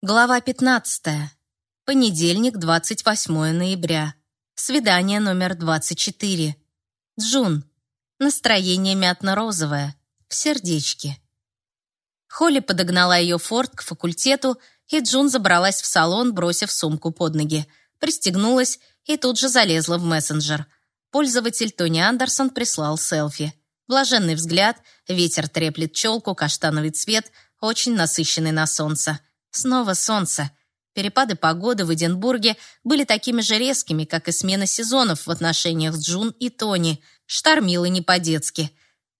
Глава 15. Понедельник, 28 ноября. Свидание номер 24. Джун. Настроение мятно-розовое. В сердечке. Холли подогнала ее форт к факультету, и Джун забралась в салон, бросив сумку под ноги. Пристегнулась и тут же залезла в мессенджер. Пользователь Тони Андерсон прислал селфи. Блаженный взгляд, ветер треплет челку, каштановый цвет, очень насыщенный на солнце. Снова солнце. Перепады погоды в Эдинбурге были такими же резкими, как и смена сезонов в отношениях с Джун и Тони. Штормило не по-детски.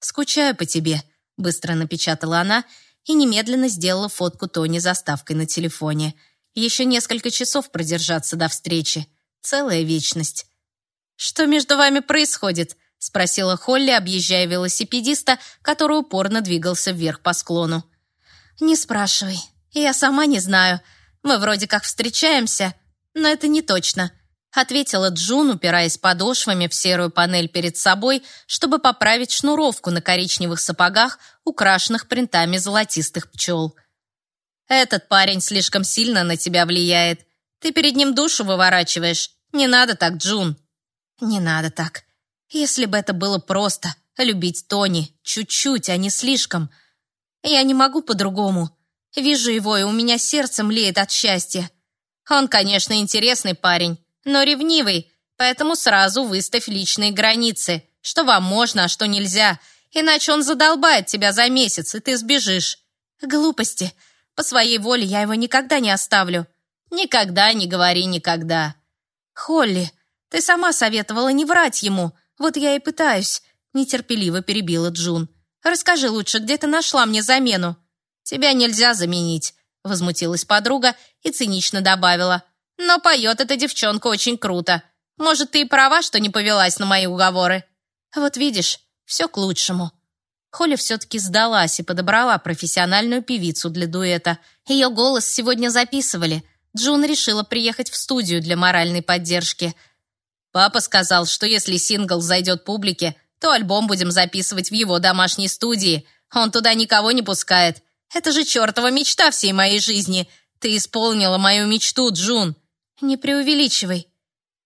«Скучаю по тебе», — быстро напечатала она и немедленно сделала фотку Тони заставкой на телефоне. Еще несколько часов продержаться до встречи. Целая вечность. «Что между вами происходит?» — спросила Холли, объезжая велосипедиста, который упорно двигался вверх по склону. «Не спрашивай», «Я сама не знаю. Мы вроде как встречаемся, но это не точно», ответила Джун, упираясь подошвами в серую панель перед собой, чтобы поправить шнуровку на коричневых сапогах, украшенных принтами золотистых пчел. «Этот парень слишком сильно на тебя влияет. Ты перед ним душу выворачиваешь. Не надо так, Джун». «Не надо так. Если бы это было просто, любить Тони, чуть-чуть, а не слишком. Я не могу по-другому. Вижу его, и у меня сердце млеет от счастья. Он, конечно, интересный парень, но ревнивый, поэтому сразу выставь личные границы, что вам можно, а что нельзя, иначе он задолбает тебя за месяц, и ты сбежишь. Глупости. По своей воле я его никогда не оставлю. Никогда не говори никогда. Холли, ты сама советовала не врать ему, вот я и пытаюсь, нетерпеливо перебила Джун. Расскажи лучше, где ты нашла мне замену? «Тебя нельзя заменить», — возмутилась подруга и цинично добавила. «Но поет эта девчонка очень круто. Может, ты и права, что не повелась на мои уговоры?» «Вот видишь, все к лучшему». Холли все-таки сдалась и подобрала профессиональную певицу для дуэта. Ее голос сегодня записывали. Джун решила приехать в студию для моральной поддержки. «Папа сказал, что если сингл зайдет публике, то альбом будем записывать в его домашней студии. Он туда никого не пускает. Это же чертова мечта всей моей жизни. Ты исполнила мою мечту, Джун. Не преувеличивай.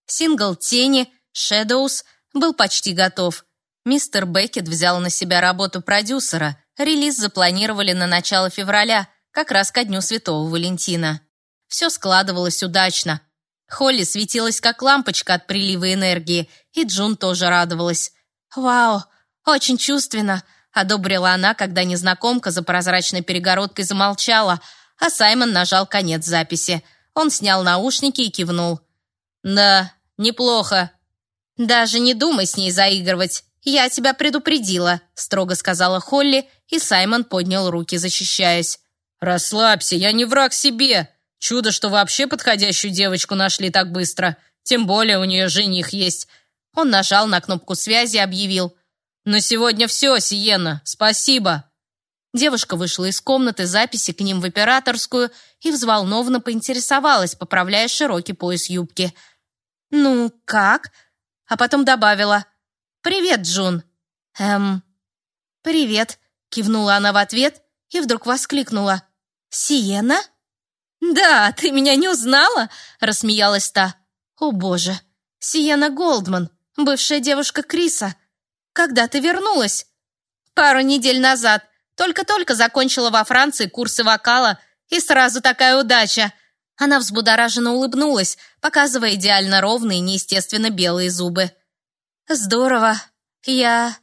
Сингл «Тени» «Shadows» был почти готов. Мистер Беккет взял на себя работу продюсера. Релиз запланировали на начало февраля, как раз ко дню Святого Валентина. Все складывалось удачно. Холли светилась как лампочка от прилива энергии, и Джун тоже радовалась. «Вау, очень чувственно. Одобрила она, когда незнакомка за прозрачной перегородкой замолчала, а Саймон нажал конец записи. Он снял наушники и кивнул. «Да, неплохо». «Даже не думай с ней заигрывать. Я тебя предупредила», строго сказала Холли, и Саймон поднял руки, защищаясь. «Расслабься, я не враг себе. Чудо, что вообще подходящую девочку нашли так быстро. Тем более у нее жених есть». Он нажал на кнопку связи и объявил. «На сегодня все, Сиена. Спасибо!» Девушка вышла из комнаты записи к ним в операторскую и взволнованно поинтересовалась, поправляя широкий пояс юбки. «Ну, как?» А потом добавила. «Привет, Джун». «Эм...» «Привет», — кивнула она в ответ и вдруг воскликнула. «Сиена?» «Да, ты меня не узнала?» — рассмеялась та. «О, боже! Сиена Голдман, бывшая девушка Криса. «Когда ты вернулась?» «Пару недель назад. Только-только закончила во Франции курсы вокала, и сразу такая удача!» Она взбудораженно улыбнулась, показывая идеально ровные, неестественно белые зубы. «Здорово. Я...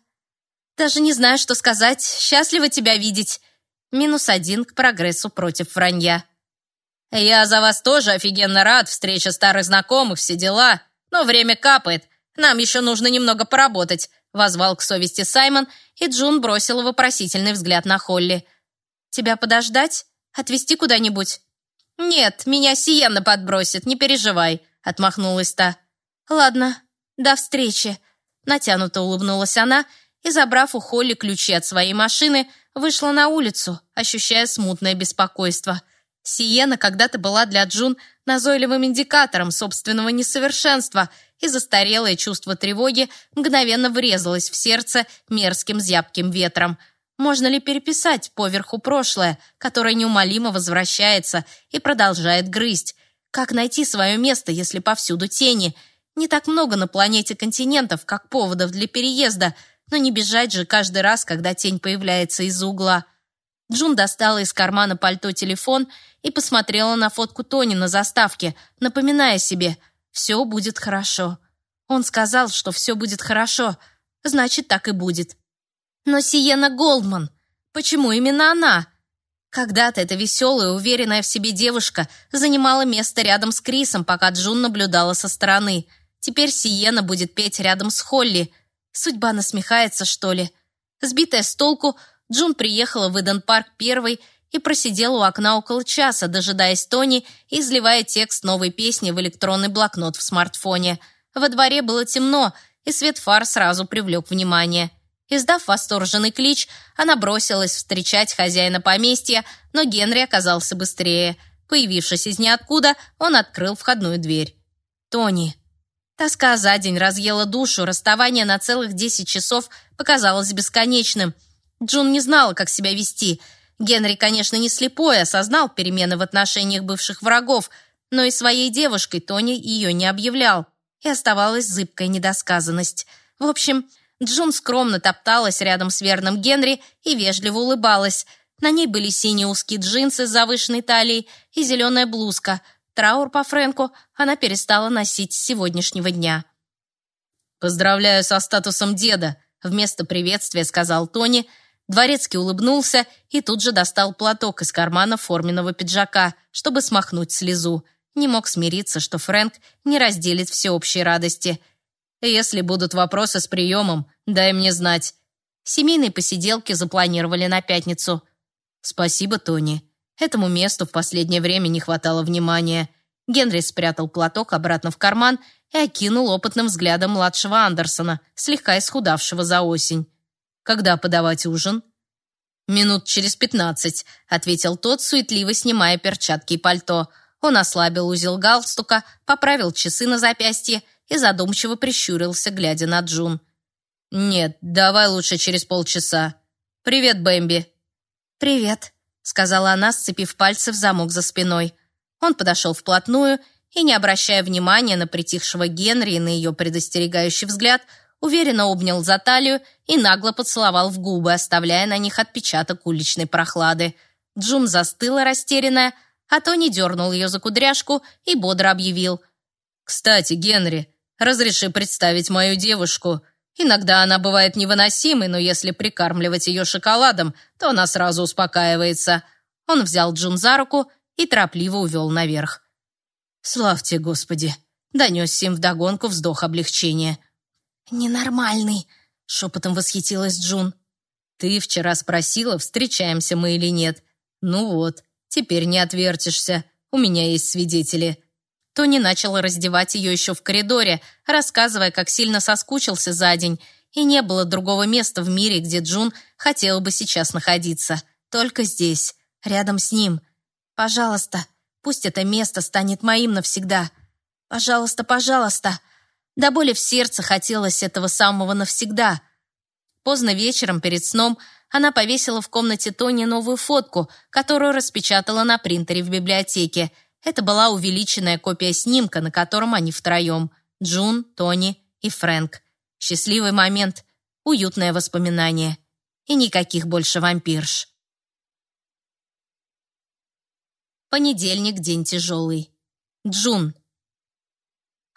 даже не знаю, что сказать. Счастлива тебя видеть. Минус один к прогрессу против вранья». «Я за вас тоже офигенно рад. Встреча старых знакомых, все дела. Но время капает. Нам еще нужно немного поработать. Возвал к совести Саймон, и Джун бросила вопросительный взгляд на Холли. «Тебя подождать? Отвезти куда-нибудь?» «Нет, меня Сиенна подбросит, не переживай», — отмахнулась та. «Ладно, до встречи», — натянуто улыбнулась она и, забрав у Холли ключи от своей машины, вышла на улицу, ощущая смутное беспокойство. Сиена когда-то была для Джун назойливым индикатором собственного несовершенства — и застарелое чувство тревоги мгновенно врезалось в сердце мерзким зябким ветром. Можно ли переписать поверху прошлое, которое неумолимо возвращается и продолжает грызть? Как найти свое место, если повсюду тени? Не так много на планете континентов, как поводов для переезда, но не бежать же каждый раз, когда тень появляется из-за угла. Джун достала из кармана пальто телефон и посмотрела на фотку Тони на заставке, напоминая себе «все будет хорошо». Он сказал, что все будет хорошо, значит, так и будет. Но Сиена Голдман, почему именно она? Когда-то эта веселая, уверенная в себе девушка занимала место рядом с Крисом, пока Джун наблюдала со стороны. Теперь Сиена будет петь рядом с Холли. Судьба насмехается, что ли? Сбитая с толку, Джун приехала в Иден-парк первой и просидела у окна около часа, дожидаясь Тони и изливая текст новой песни в электронный блокнот в смартфоне. Во дворе было темно, и свет фар сразу привлек внимание. Издав восторженный клич, она бросилась встречать хозяина поместья, но Генри оказался быстрее. Появившись из ниоткуда, он открыл входную дверь. «Тони». Тоска за день разъела душу, расставание на целых десять часов показалось бесконечным – Джун не знала, как себя вести. Генри, конечно, не слепой, осознал перемены в отношениях бывших врагов, но и своей девушкой Тони ее не объявлял. И оставалась зыбкая недосказанность. В общем, Джун скромно топталась рядом с верным Генри и вежливо улыбалась. На ней были синие узкие джинсы с завышенной талией и зеленая блузка. Траур по Фрэнку она перестала носить с сегодняшнего дня. «Поздравляю со статусом деда», — вместо приветствия сказал Тони, Дворецкий улыбнулся и тут же достал платок из кармана форменного пиджака, чтобы смахнуть слезу. Не мог смириться, что Фрэнк не разделит всеобщей радости. «Если будут вопросы с приемом, дай мне знать». Семейные посиделки запланировали на пятницу. «Спасибо, Тони. Этому месту в последнее время не хватало внимания». Генри спрятал платок обратно в карман и окинул опытным взглядом младшего Андерсона, слегка исхудавшего за осень. Когда подавать ужин? Минут через пятнадцать, ответил тот, суетливо снимая перчатки и пальто. Он ослабил узел галстука, поправил часы на запястье и задумчиво прищурился, глядя на Джун. «Нет, давай лучше через полчаса. Привет, Бэмби». «Привет», — сказала она, сцепив пальцы в замок за спиной. Он подошел вплотную и, не обращая внимания на притихшего Генри и на ее предостерегающий взгляд, уверенно обнял за талию и нагло поцеловал в губы, оставляя на них отпечаток уличной прохлады. Джун застыла растерянная, а Тони дернул ее за кудряшку и бодро объявил. «Кстати, Генри, разреши представить мою девушку. Иногда она бывает невыносимой, но если прикармливать ее шоколадом, то она сразу успокаивается». Он взял Джун за руку и торопливо увел наверх. «Славьте, Господи!» — донесся им вдогонку вздох облегчения. «Ненормальный!» — шепотом восхитилась Джун. «Ты вчера спросила, встречаемся мы или нет. Ну вот, теперь не отвертишься. У меня есть свидетели». Тони начал раздевать ее еще в коридоре, рассказывая, как сильно соскучился за день, и не было другого места в мире, где Джун хотела бы сейчас находиться. Только здесь, рядом с ним. «Пожалуйста, пусть это место станет моим навсегда. Пожалуйста, пожалуйста!» До боли в сердце хотелось этого самого навсегда. Поздно вечером перед сном она повесила в комнате Тони новую фотку, которую распечатала на принтере в библиотеке. Это была увеличенная копия снимка, на котором они втроем. Джун, Тони и Фрэнк. Счастливый момент, уютное воспоминание. И никаких больше вампирш. Понедельник, день тяжелый. Джун.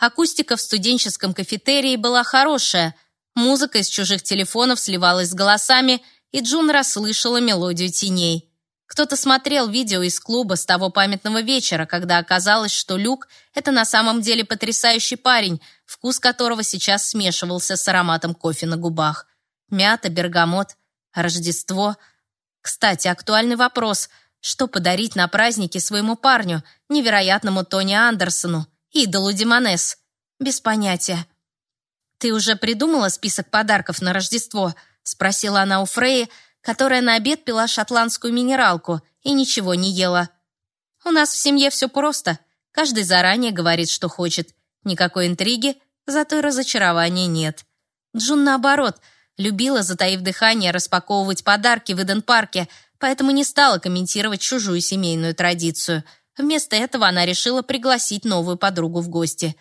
Акустика в студенческом кафетерии была хорошая. Музыка из чужих телефонов сливалась с голосами, и Джун расслышала мелодию теней. Кто-то смотрел видео из клуба с того памятного вечера, когда оказалось, что Люк — это на самом деле потрясающий парень, вкус которого сейчас смешивался с ароматом кофе на губах. Мята, бергамот, Рождество. Кстати, актуальный вопрос — что подарить на празднике своему парню, невероятному Тони Андерсону? Идолу Демонес. Без понятия. «Ты уже придумала список подарков на Рождество?» — спросила она у Фреи, которая на обед пила шотландскую минералку и ничего не ела. «У нас в семье все просто. Каждый заранее говорит, что хочет. Никакой интриги, зато и разочарования нет. Джун, наоборот, Любила, затаив дыхание, распаковывать подарки в Иден-парке, поэтому не стала комментировать чужую семейную традицию. Вместо этого она решила пригласить новую подругу в гости.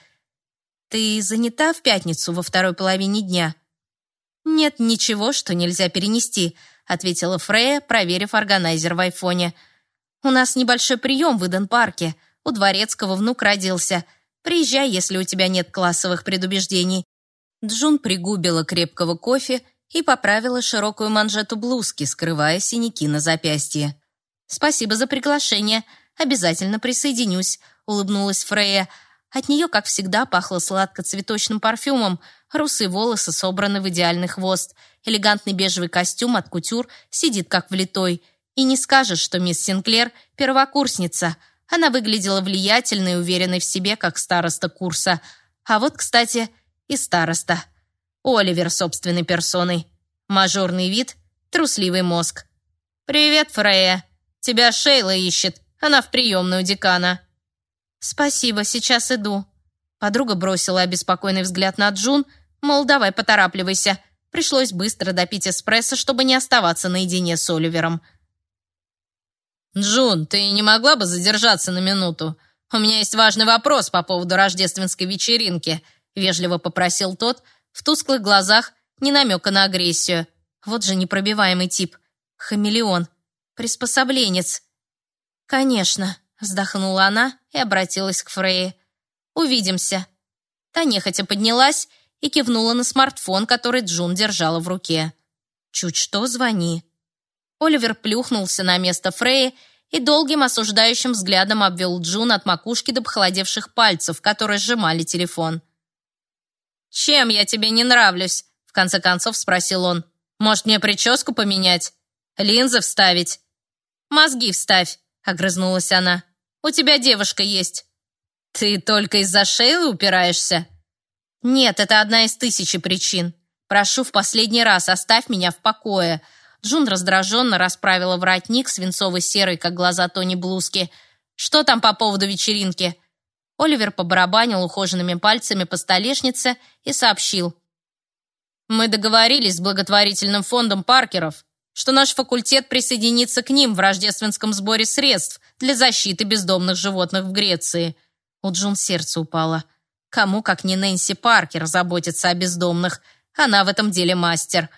«Ты занята в пятницу во второй половине дня?» «Нет ничего, что нельзя перенести», — ответила Фрея, проверив органайзер в айфоне. «У нас небольшой прием в Иден-парке. У Дворецкого внук родился. Приезжай, если у тебя нет классовых предубеждений. Джун пригубила крепкого кофе и поправила широкую манжету блузки, скрывая синяки на запястье. «Спасибо за приглашение. Обязательно присоединюсь», — улыбнулась Фрея. От нее, как всегда, пахло сладко-цветочным парфюмом, русые волосы собраны в идеальный хвост, элегантный бежевый костюм от кутюр сидит как влитой. И не скажешь, что мисс Синклер — первокурсница. Она выглядела влиятельной и уверенной в себе, как староста курса. А вот, кстати, и староста. Оливер собственной персоной. Мажорный вид, трусливый мозг. «Привет, Фрея. Тебя Шейла ищет. Она в приемную декана». «Спасибо, сейчас иду». Подруга бросила обеспокоенный взгляд на Джун, мол, давай поторапливайся. Пришлось быстро допить эспрессо, чтобы не оставаться наедине с Оливером. «Джун, ты не могла бы задержаться на минуту? У меня есть важный вопрос по поводу рождественской вечеринки», вежливо попросил тот, в тусклых глазах не намека на агрессию. Вот же непробиваемый тип. Хамелеон. Приспособленец. «Конечно», — вздохнула она и обратилась к Фрейе. «Увидимся». Та нехотя поднялась и кивнула на смартфон, который Джун держала в руке. «Чуть что, звони». Оливер плюхнулся на место Фреи и долгим осуждающим взглядом обвел Джун от макушки до похолодевших пальцев, которые сжимали телефон. «Чем я тебе не нравлюсь?» В конце концов спросил он. «Может, мне прическу поменять? Линзы вставить?» «Мозги вставь», — огрызнулась она. «У тебя девушка есть». «Ты только из-за Шейлы упираешься?» «Нет, это одна из тысячи причин. Прошу, в последний раз оставь меня в покое». Джун раздраженно расправила воротник свинцово-серый, как глаза Тони блузки. «Что там по поводу вечеринки?» Оливер побарабанил ухоженными пальцами по столешнице и сообщил. «Мы договорились с благотворительным фондом Паркеров, что наш факультет присоединится к ним в рождественском сборе средств для защиты бездомных животных в Греции». У Джун сердце упало. Кому, как не Нэнси Паркер, заботиться о бездомных? Она в этом деле мастер.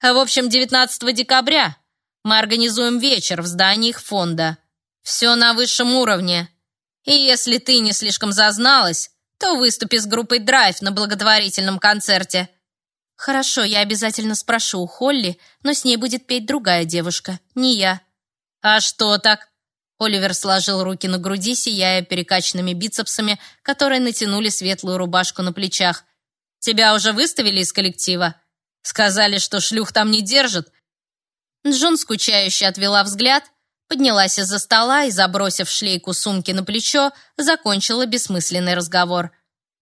А в общем, 19 декабря мы организуем вечер в здании их фонда. Все на высшем уровне. И если ты не слишком зазналась, то выступи с группой «Драйв» на благотворительном концерте». «Хорошо, я обязательно спрошу у Холли, но с ней будет петь другая девушка, не я». «А что так?» Оливер сложил руки на груди, сияя перекачанными бицепсами, которые натянули светлую рубашку на плечах. «Тебя уже выставили из коллектива? Сказали, что шлюх там не держит?» Джон скучающе отвела взгляд поднялась из-за стола и, забросив шлейку сумки на плечо, закончила бессмысленный разговор.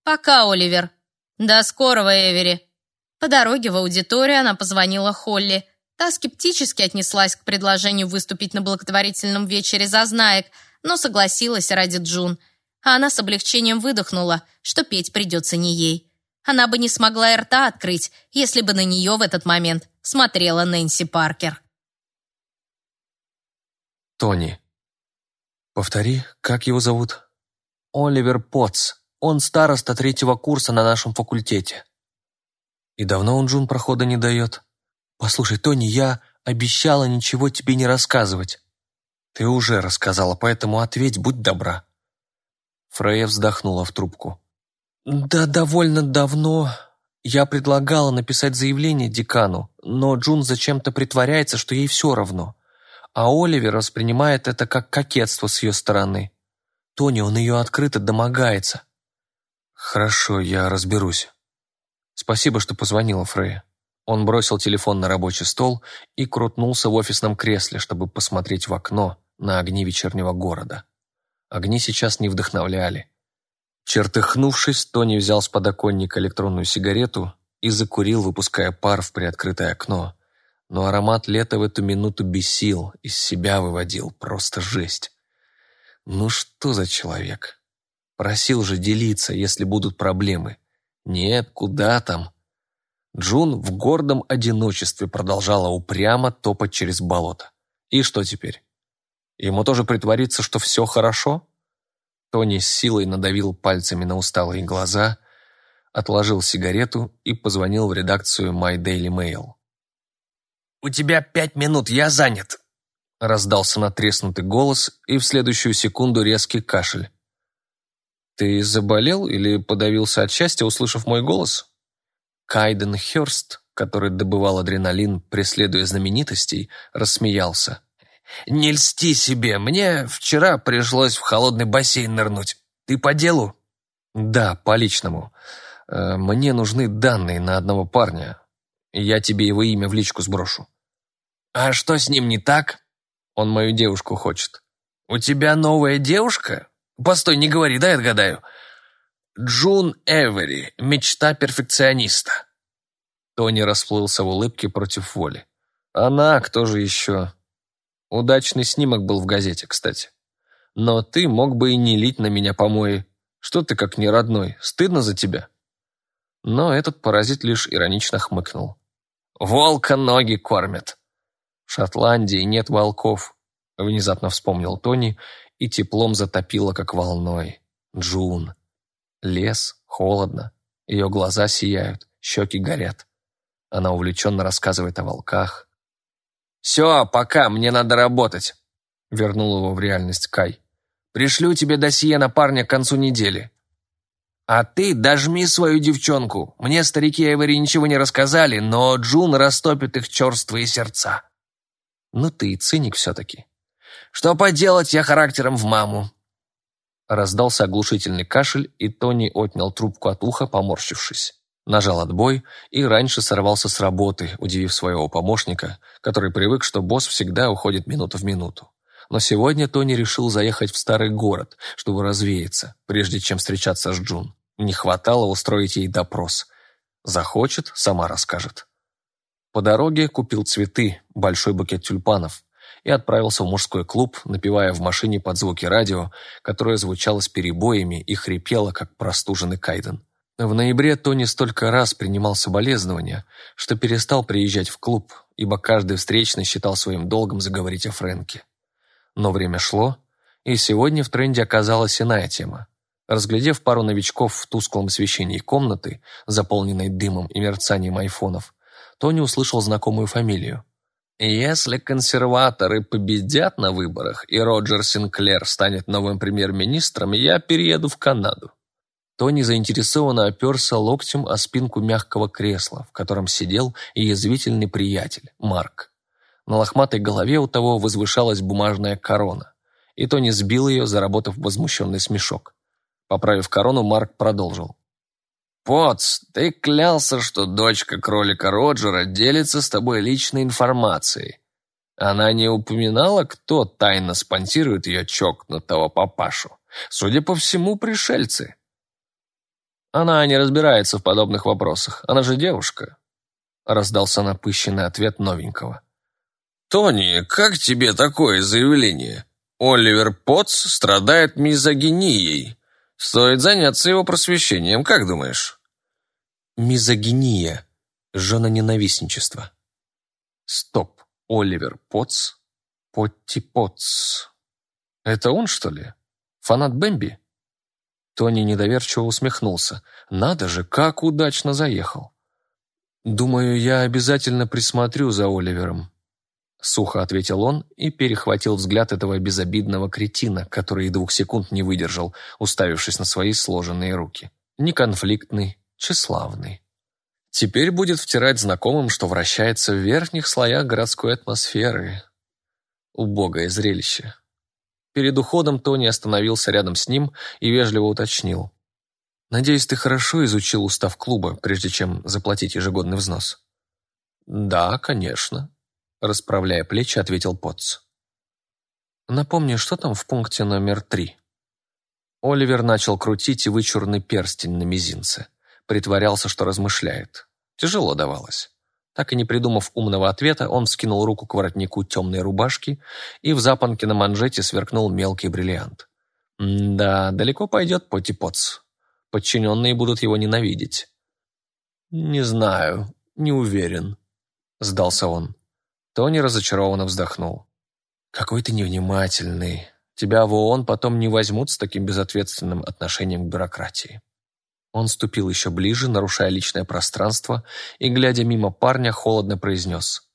«Пока, Оливер». «До скорого, Эвери». По дороге в аудиторию она позвонила Холли. Та скептически отнеслась к предложению выступить на благотворительном вечере зазнаек, но согласилась ради Джун. А она с облегчением выдохнула, что петь придется не ей. Она бы не смогла и рта открыть, если бы на нее в этот момент смотрела Нэнси Паркер. Тони. Повтори, как его зовут? Оливер Потц. Он староста третьего курса на нашем факультете. И давно он Джун прохода не дает? Послушай, Тони, я обещала ничего тебе не рассказывать. Ты уже рассказала, поэтому ответь, будь добра. Фрея вздохнула в трубку. Да довольно давно я предлагала написать заявление декану, но Джун зачем-то притворяется, что ей все равно а Оливер воспринимает это как кокетство с ее стороны. Тони, он ее открыто домогается. Хорошо, я разберусь. Спасибо, что позвонила, Фрей. Он бросил телефон на рабочий стол и крутнулся в офисном кресле, чтобы посмотреть в окно на огни вечернего города. Огни сейчас не вдохновляли. Чертыхнувшись, Тони взял с подоконника электронную сигарету и закурил, выпуская пар в приоткрытое окно, но аромат лета в эту минуту бесил, из себя выводил, просто жесть. Ну что за человек? Просил же делиться, если будут проблемы. Нет, куда там? Джун в гордом одиночестве продолжала упрямо топать через болото. И что теперь? Ему тоже притвориться, что все хорошо? Тони с силой надавил пальцами на усталые глаза, отложил сигарету и позвонил в редакцию My Daily Mail. «У тебя пять минут, я занят!» Раздался натреснутый голос, и в следующую секунду резкий кашель. «Ты заболел или подавился от счастья, услышав мой голос?» Кайден Хёрст, который добывал адреналин, преследуя знаменитостей, рассмеялся. «Не льсти себе, мне вчера пришлось в холодный бассейн нырнуть. Ты по делу?» «Да, по личному. Э, мне нужны данные на одного парня. Я тебе его имя в личку сброшу». «А что с ним не так?» «Он мою девушку хочет». «У тебя новая девушка? Постой, не говори, дай отгадаю. Джун Эвери, мечта перфекциониста». Тони расплылся в улыбке против воли. «Она, кто же еще?» Удачный снимок был в газете, кстати. Но ты мог бы и не лить на меня помои. Что ты как не родной? Стыдно за тебя?» Но этот паразит лишь иронично хмыкнул. «Волка ноги кормят!» «В Шотландии нет волков», — внезапно вспомнил Тони и теплом затопило, как волной. Джун. Лес, холодно, ее глаза сияют, щеки горят. Она увлеченно рассказывает о волках. «Все, пока, мне надо работать», — вернул его в реальность Кай. «Пришлю тебе досье на парня к концу недели». «А ты дожми свою девчонку. Мне старики Эвери ничего не рассказали, но Джун растопит их черствые сердца». «Ну ты и циник все-таки». «Что поделать, я характером в маму. Раздался оглушительный кашель, и Тони отнял трубку от уха, поморщившись. Нажал отбой и раньше сорвался с работы, удивив своего помощника, который привык, что босс всегда уходит минуту в минуту. Но сегодня Тони решил заехать в старый город, чтобы развеяться, прежде чем встречаться с Джун. Не хватало устроить ей допрос. Захочет, сама расскажет. По дороге купил цветы, большой букет тюльпанов, и отправился в мужской клуб, напевая в машине под звуки радио, которое звучало с перебоями и хрипело, как простуженный Кайден. В ноябре Тони столько раз принимал соболезнования, что перестал приезжать в клуб, ибо каждый встречный считал своим долгом заговорить о Фрэнке. Но время шло, и сегодня в тренде оказалась иная тема. Разглядев пару новичков в тусклом освещении комнаты, заполненной дымом и мерцанием айфонов, Тони услышал знакомую фамилию. Если консерваторы победят на выборах и Роджер Синклер станет новым премьер-министром, я перееду в Канаду. Тони заинтересованно оперся локтем о спинку мягкого кресла, в котором сидел и язвительный приятель, Марк. На лохматой голове у того возвышалась бумажная корона, и Тони сбил ее, заработав возмущенный смешок. Поправив корону, Марк продолжил. «Потс, ты клялся, что дочка кролика Роджера делится с тобой личной информацией. Она не упоминала, кто тайно спонсирует ее чокнутого папашу. Судя по всему, пришельцы». «Она не разбирается в подобных вопросах. Она же девушка», — раздался напыщенный ответ новенького. «Тони, как тебе такое заявление? Оливер Потс страдает мизогинией. Стоит заняться его просвещением, как думаешь?» Мизогиния. Жена-ненавистничество. Стоп. Оливер Потс. Потти Потс. Это он, что ли? Фанат Бэмби? Тони недоверчиво усмехнулся. Надо же, как удачно заехал. Думаю, я обязательно присмотрю за Оливером. Сухо ответил он и перехватил взгляд этого безобидного кретина, который двух секунд не выдержал, уставившись на свои сложенные руки. Неконфликтный, тщеславный. Теперь будет втирать знакомым, что вращается в верхних слоях городской атмосферы. Убогое зрелище. Перед уходом Тони остановился рядом с ним и вежливо уточнил. «Надеюсь, ты хорошо изучил устав клуба, прежде чем заплатить ежегодный взнос?» «Да, конечно», Расправляя плечи, ответил Потц. «Напомни, что там в пункте номер три?» Оливер начал крутить вычурный перстень на мизинце. Притворялся, что размышляет. Тяжело давалось. Так и не придумав умного ответа, он вскинул руку к воротнику темной рубашки, и в запонке на манжете сверкнул мелкий бриллиант. да, далеко пойдет Потти Потс. Подчиненные будут его ненавидеть. «Не знаю», не уверен», — сдался он. Тони разочарованно вздохнул. «Какой ты невнимательный. Тебя в ООН потом не возьмут с таким безответственным отношением к бюрократии». Он ступил еще ближе, нарушая личное пространство, и, глядя мимо парня, холодно произнес.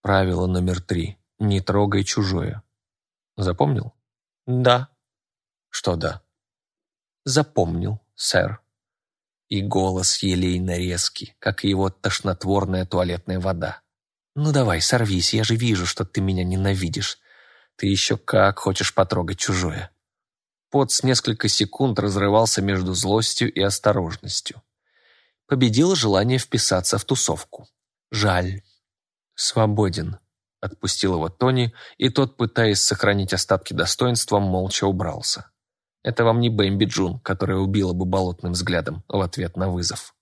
«Правило номер три. Не трогай чужое». Запомнил? «Да». «Что да?» «Запомнил, сэр». И голос елейно резкий, как и его тошнотворная туалетная вода. «Ну давай, сорвись, я же вижу, что ты меня ненавидишь. Ты еще как хочешь потрогать чужое». Пот несколько секунд разрывался между злостью и осторожностью. Победило желание вписаться в тусовку. Жаль. Свободен. Отпустил его Тони, и тот, пытаясь сохранить остатки достоинства, молча убрался. Это вам не Бэмби Джун, которая убила бы болотным взглядом в ответ на вызов.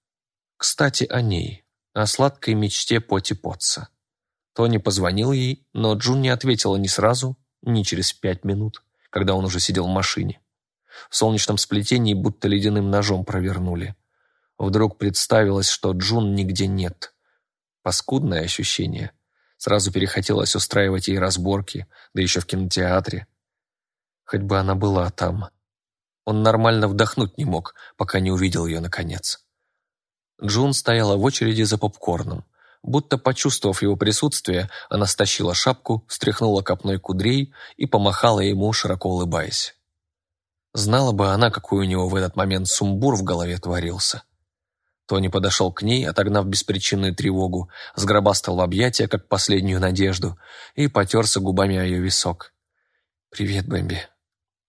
Кстати, о ней, о сладкой мечте Поти Потса. Тони позвонил ей, но Джун не ответила ни сразу, ни через пять минут, когда он уже сидел в машине. В солнечном сплетении будто ледяным ножом провернули. Вдруг представилось, что Джун нигде нет. Паскудное ощущение. Сразу перехотелось устраивать ей разборки, да еще в кинотеатре. Хоть бы она была там. Он нормально вдохнуть не мог, пока не увидел ее наконец. Джун стояла в очереди за попкорном. Будто почувствовав его присутствие, она стащила шапку, встряхнула копной кудрей и помахала ему, широко улыбаясь. Знала бы она, какой у него в этот момент сумбур в голове творился. Тони подошел к ней, отогнав беспричинную тревогу, сгробастал в объятия, как последнюю надежду, и потерся губами о ее висок. «Привет, Бэмби».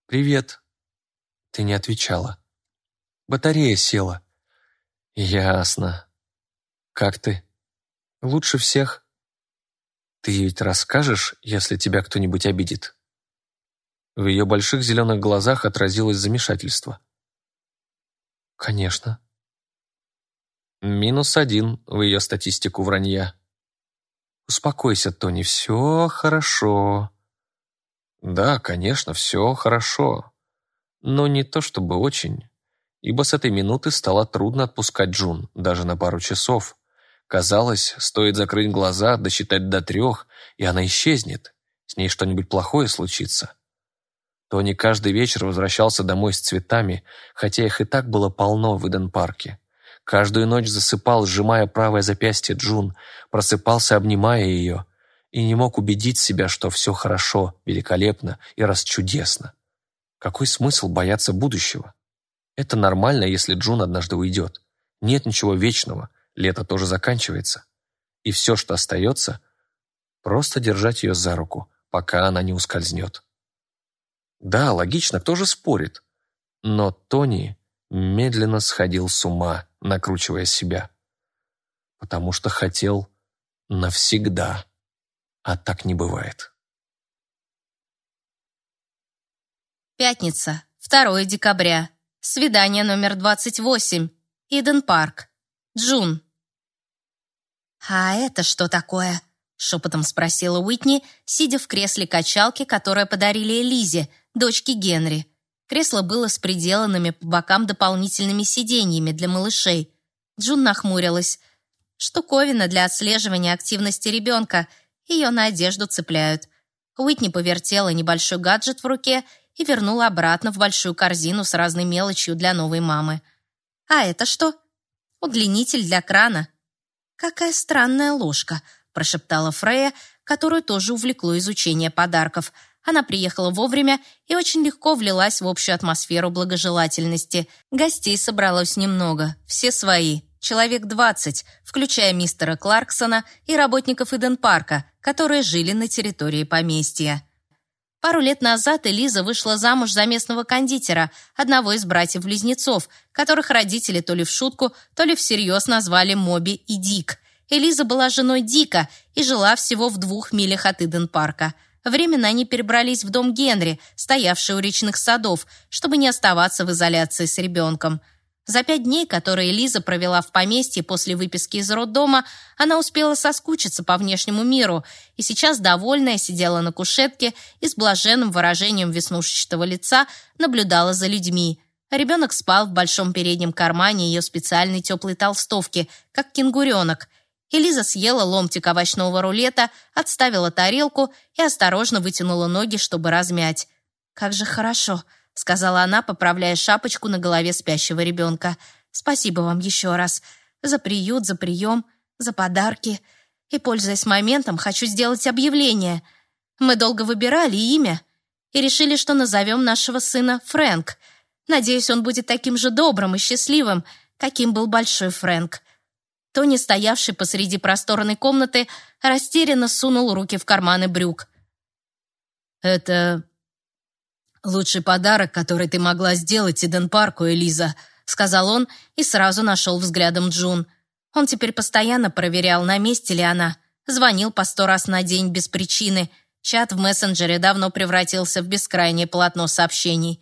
«Привет». Ты не отвечала. Батарея села. «Ясно. Как ты?» «Лучше всех». «Ты ведь расскажешь, если тебя кто-нибудь обидит?» В ее больших зеленых глазах отразилось замешательство. «Конечно». Минус один в ее статистику вранья. «Успокойся, Тони, все хорошо». «Да, конечно, все хорошо. Но не то чтобы очень, ибо с этой минуты стало трудно отпускать Джун, даже на пару часов. Казалось, стоит закрыть глаза, досчитать до трех, и она исчезнет. С ней что-нибудь плохое случится. Тони каждый вечер возвращался домой с цветами, хотя их и так было полно в Иден-парке. Каждую ночь засыпал, сжимая правое запястье Джун, просыпался, обнимая ее, и не мог убедить себя, что все хорошо, великолепно и расчудесно. Какой смысл бояться будущего? Это нормально, если Джун однажды уйдет. Нет ничего вечного, лето тоже заканчивается. И все, что остается, просто держать ее за руку, пока она не ускользнет. Да, логично, кто же спорит? Но Тони медленно сходил с ума, накручивая себя. Потому что хотел навсегда. А так не бывает. Пятница, 2 декабря. Свидание номер 28. Иден Парк. Джун. «А это что такое?» — шепотом спросила Уитни, сидя в кресле качалки, которое подарили Элизе, дочке Генри. Кресло было с приделанными по бокам дополнительными сиденьями для малышей. Джун нахмурилась. Штуковина для отслеживания активности ребенка. Ее на одежду цепляют. Уитни повертела небольшой гаджет в руке и вернула обратно в большую корзину с разной мелочью для новой мамы. «А это что?» «Удлинитель для крана». «Какая странная ложка», – прошептала Фрея, которую тоже увлекло изучение подарков – она приехала вовремя и очень легко влилась в общую атмосферу благожелательности. Гостей собралось немного, все свои, человек двадцать, включая мистера Кларксона и работников Иден-парка, которые жили на территории поместья. Пару лет назад Элиза вышла замуж за местного кондитера, одного из братьев-близнецов, которых родители то ли в шутку, то ли всерьез назвали Моби и Дик. Элиза была женой Дика и жила всего в двух милях от Иден-парка – Временно они перебрались в дом Генри, стоявший у речных садов, чтобы не оставаться в изоляции с ребенком. За пять дней, которые Лиза провела в поместье после выписки из роддома, она успела соскучиться по внешнему миру и сейчас, довольная, сидела на кушетке и с блаженным выражением веснушчатого лица наблюдала за людьми. Ребенок спал в большом переднем кармане ее специальной теплой толстовки, как кенгуренок, Элиза съела ломтик овощного рулета, отставила тарелку и осторожно вытянула ноги, чтобы размять. «Как же хорошо», — сказала она, поправляя шапочку на голове спящего ребенка. «Спасибо вам еще раз. За приют, за прием, за подарки. И, пользуясь моментом, хочу сделать объявление. Мы долго выбирали имя и решили, что назовем нашего сына Фрэнк. Надеюсь, он будет таким же добрым и счастливым, каким был большой Фрэнк. Тони, стоявший посреди просторной комнаты, растерянно сунул руки в карманы брюк. «Это лучший подарок, который ты могла сделать Иден Парку, Элиза», сказал он и сразу нашел взглядом Джун. Он теперь постоянно проверял, на месте ли она. Звонил по сто раз на день без причины. Чат в мессенджере давно превратился в бескрайнее полотно сообщений.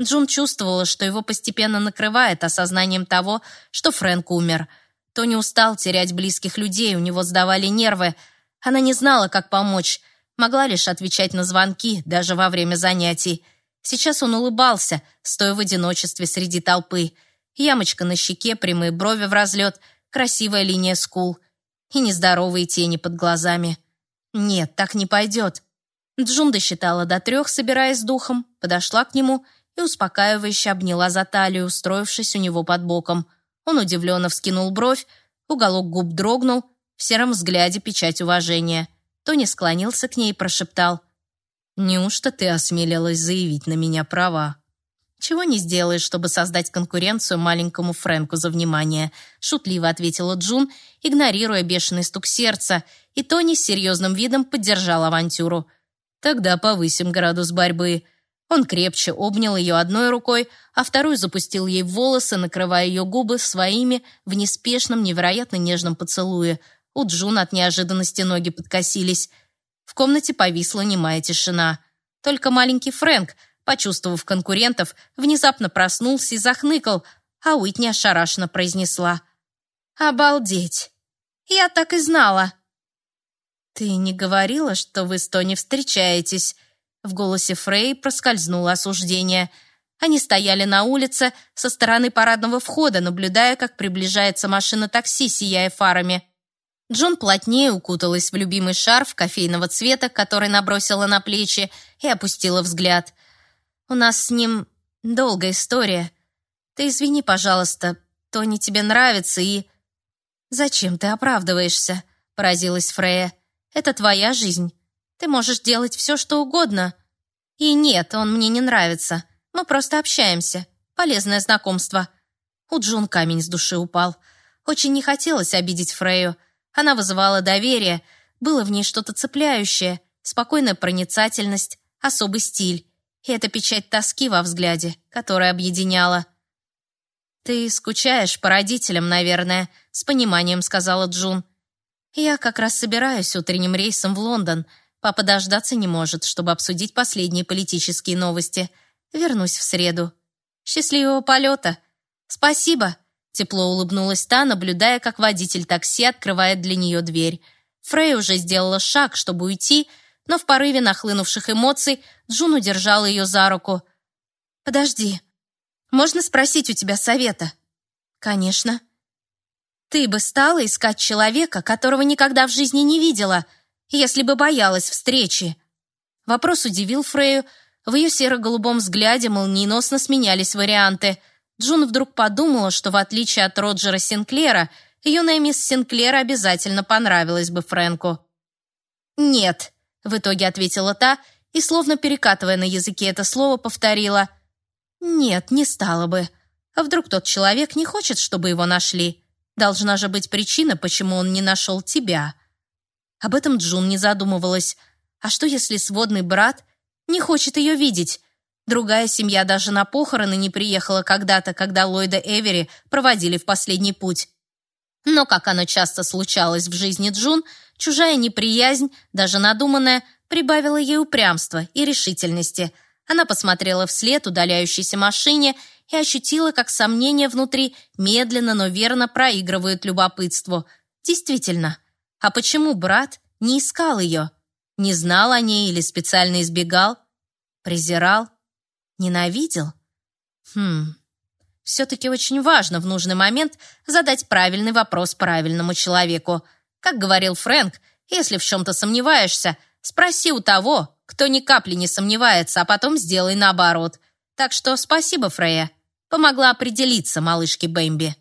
Джун чувствовала, что его постепенно накрывает осознанием того, что Фрэнк умер. Тони устал терять близких людей, у него сдавали нервы. Она не знала, как помочь. Могла лишь отвечать на звонки, даже во время занятий. Сейчас он улыбался, стоя в одиночестве среди толпы. Ямочка на щеке, прямые брови в разлет — красивая линия скул и нездоровые тени под глазами. Нет, так не пойдет. Джун досчитала до трех, собираясь духом, подошла к нему и успокаивающе обняла за талию, устроившись у него под боком. Он удивленно вскинул бровь, уголок губ дрогнул, в сером взгляде печать уважения. Тони склонился к ней и прошептал. «Неужто ты осмелилась заявить на меня права?» «Чего не сделаешь, чтобы создать конкуренцию маленькому Фрэнку за внимание», шутливо ответила Джун, игнорируя бешеный стук сердца, и Тони с серьезным видом поддержал авантюру. «Тогда повысим градус борьбы». Он крепче обнял ее одной рукой, а вторую запустил ей в волосы, накрывая ее губы своими в неспешном, невероятно нежном поцелуе. У Джун от неожиданности ноги подкосились. В комнате повисла немая тишина. Только маленький Фрэнк — почувствовав конкурентов, внезапно проснулся и захныкал, а Уитни ошарашенно произнесла. «Обалдеть! Я так и знала!» «Ты не говорила, что вы с Тони встречаетесь?» В голосе Фрей проскользнуло осуждение. Они стояли на улице со стороны парадного входа, наблюдая, как приближается машина такси, сияя фарами. Джон плотнее укуталась в любимый шарф кофейного цвета, который набросила на плечи, и опустила взгляд. У нас с ним долгая история. Ты извини, пожалуйста, Тони тебе нравится и...» «Зачем ты оправдываешься?» — поразилась Фрея. «Это твоя жизнь. Ты можешь делать все, что угодно. И нет, он мне не нравится. Мы просто общаемся. Полезное знакомство». У Джун камень с души упал. Очень не хотелось обидеть Фрею. Она вызывала доверие, было в ней что-то цепляющее, спокойная проницательность, особый стиль и эта печать тоски во взгляде, которая объединяла. «Ты скучаешь по родителям, наверное», — с пониманием сказала Джун. «Я как раз собираюсь утренним рейсом в Лондон. Папа дождаться не может, чтобы обсудить последние политические новости. Вернусь в среду. Счастливого полета!» «Спасибо!» — тепло улыбнулась та, наблюдая, как водитель такси открывает для нее дверь. Фрей уже сделала шаг, чтобы уйти, — но в порыве нахлынувших эмоций Джун удержала ее за руку. «Подожди, можно спросить у тебя совета?» «Конечно». «Ты бы стала искать человека, которого никогда в жизни не видела, если бы боялась встречи?» Вопрос удивил Фрею. В ее серо-голубом взгляде молниеносно сменялись варианты. Джун вдруг подумала, что в отличие от Роджера Синклера, юная мисс Синклер обязательно понравилась бы Фрэнку. «Нет», в итоге ответила та и, словно перекатывая на языке это слово, повторила. «Нет, не стало бы. А вдруг тот человек не хочет, чтобы его нашли? Должна же быть причина, почему он не нашел тебя». Об этом Джун не задумывалась. А что, если сводный брат не хочет ее видеть? Другая семья даже на похороны не приехала когда-то, когда Ллойда Эвери проводили в последний путь. Но, как оно часто случалось в жизни Джун, чужая неприязнь, даже надуманная, прибавила ей упрямства и решительности. Она посмотрела вслед удаляющейся машине и ощутила, как сомнения внутри медленно, но верно проигрывают любопытству. Действительно, а почему брат не искал ее? Не знал о ней или специально избегал? Презирал? Ненавидел? Хм, все-таки очень важно в нужный момент задать правильный вопрос правильному человеку. Как говорил Фрэнк, если в чем-то сомневаешься, спроси у того, кто ни капли не сомневается, а потом сделай наоборот. Так что спасибо, Фрея. Помогла определиться малышке Бэмби.